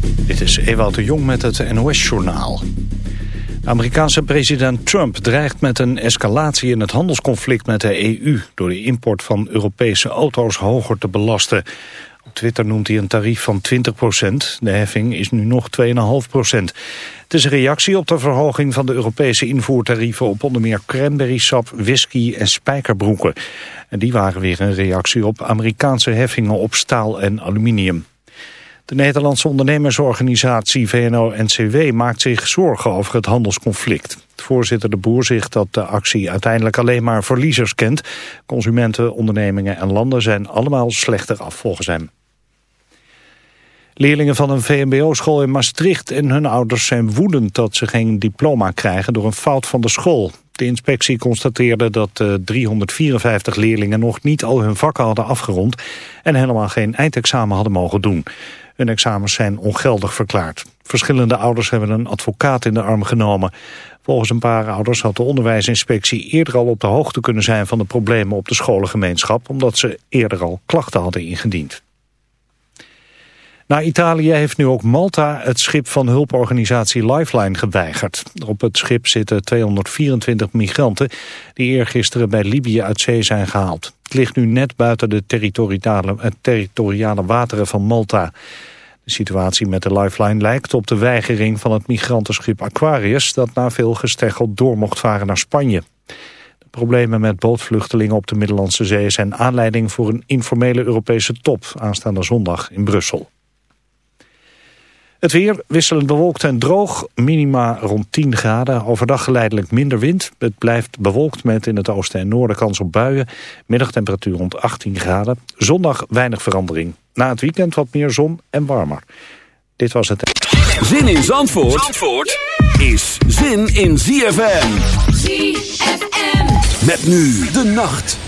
Dit is Ewout de Jong met het NOS-journaal. Amerikaanse president Trump dreigt met een escalatie in het handelsconflict met de EU... door de import van Europese auto's hoger te belasten. Op Twitter noemt hij een tarief van 20% De heffing is nu nog 2,5% Het is een reactie op de verhoging van de Europese invoertarieven... op onder meer cranberrysap, whisky en spijkerbroeken. En die waren weer een reactie op Amerikaanse heffingen op staal en aluminium. De Nederlandse ondernemersorganisatie VNO-NCW maakt zich zorgen over het handelsconflict. Voorzitter De Boer zegt dat de actie uiteindelijk alleen maar verliezers kent. Consumenten, ondernemingen en landen zijn allemaal slechter af volgens hem. Leerlingen van een VMBO-school in Maastricht en hun ouders zijn woedend dat ze geen diploma krijgen door een fout van de school. De inspectie constateerde dat 354 leerlingen nog niet al hun vakken hadden afgerond en helemaal geen eindexamen hadden mogen doen. Hun examens zijn ongeldig verklaard. Verschillende ouders hebben een advocaat in de arm genomen. Volgens een paar ouders had de onderwijsinspectie eerder al op de hoogte kunnen zijn van de problemen op de scholengemeenschap, omdat ze eerder al klachten hadden ingediend. Na Italië heeft nu ook Malta het schip van hulporganisatie Lifeline geweigerd. Op het schip zitten 224 migranten die eergisteren bij Libië uit zee zijn gehaald. Het ligt nu net buiten de territoriale, territoriale wateren van Malta. De situatie met de Lifeline lijkt op de weigering van het migrantenschip Aquarius... dat na veel gesteggel door mocht varen naar Spanje. De problemen met bootvluchtelingen op de Middellandse Zee... zijn aanleiding voor een informele Europese top aanstaande zondag in Brussel. Het weer wisselend bewolkt en droog, minima rond 10 graden. Overdag geleidelijk minder wind. Het blijft bewolkt met in het oosten en noorden kans op buien. Middagtemperatuur rond 18 graden. Zondag weinig verandering. Na het weekend wat meer zon en warmer. Dit was het. Zin in Zandvoort, Zandvoort is zin in ZFM. ZFM. Met nu de nacht.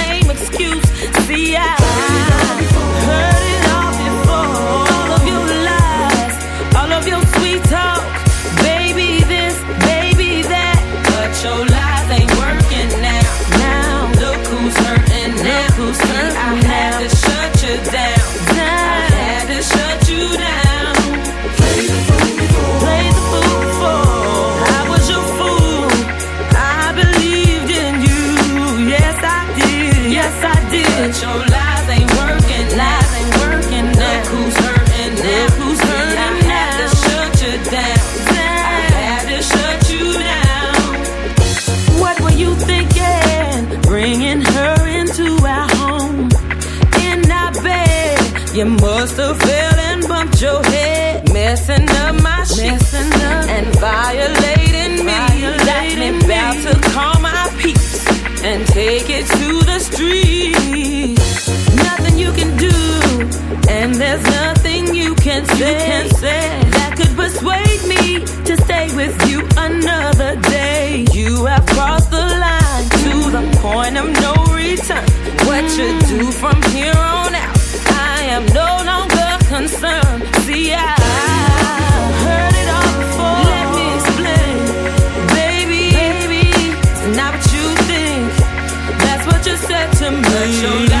you can say, that could persuade me to stay with you another day. You have crossed the line to the point of no return. What you do from here on out, I am no longer concerned. See, I heard it all before. Let me explain. Baby, it's not what you think. That's what you said to me.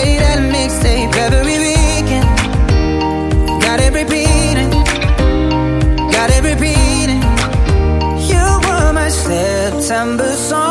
December song.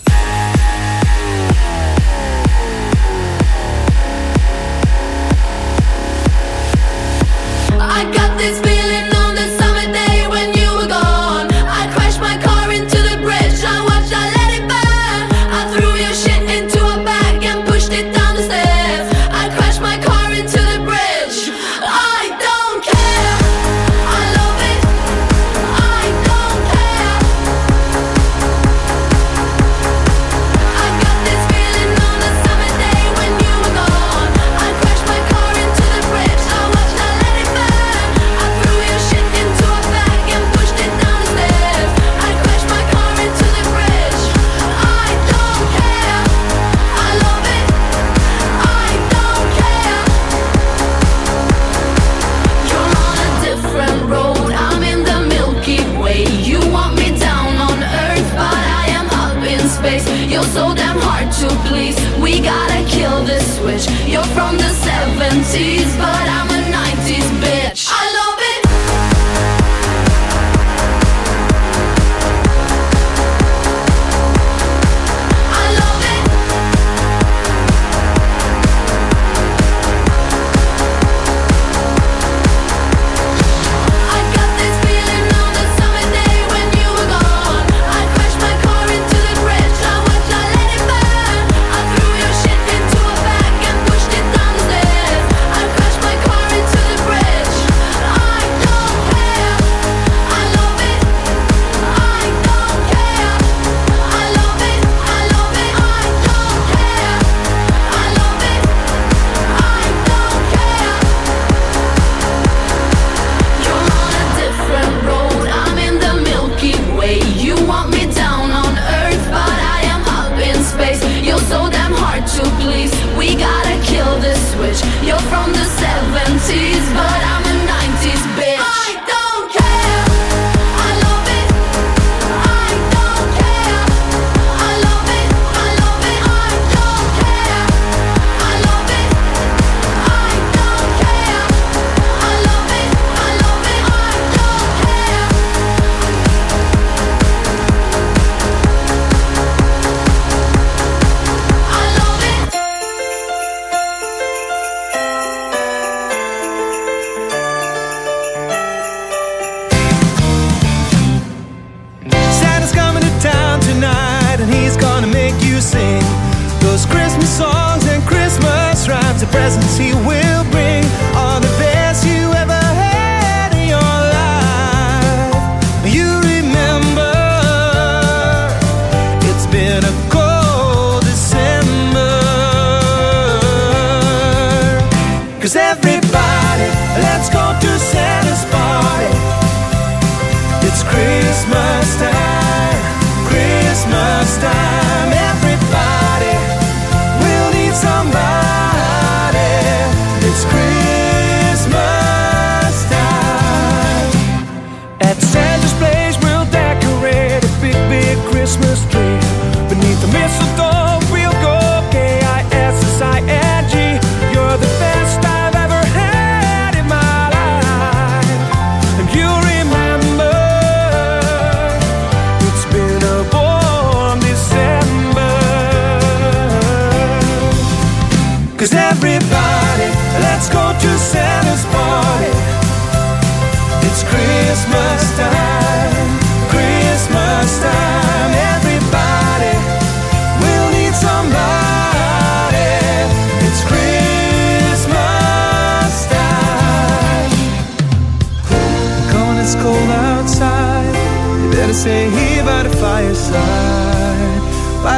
It's crazy.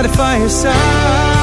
the fireside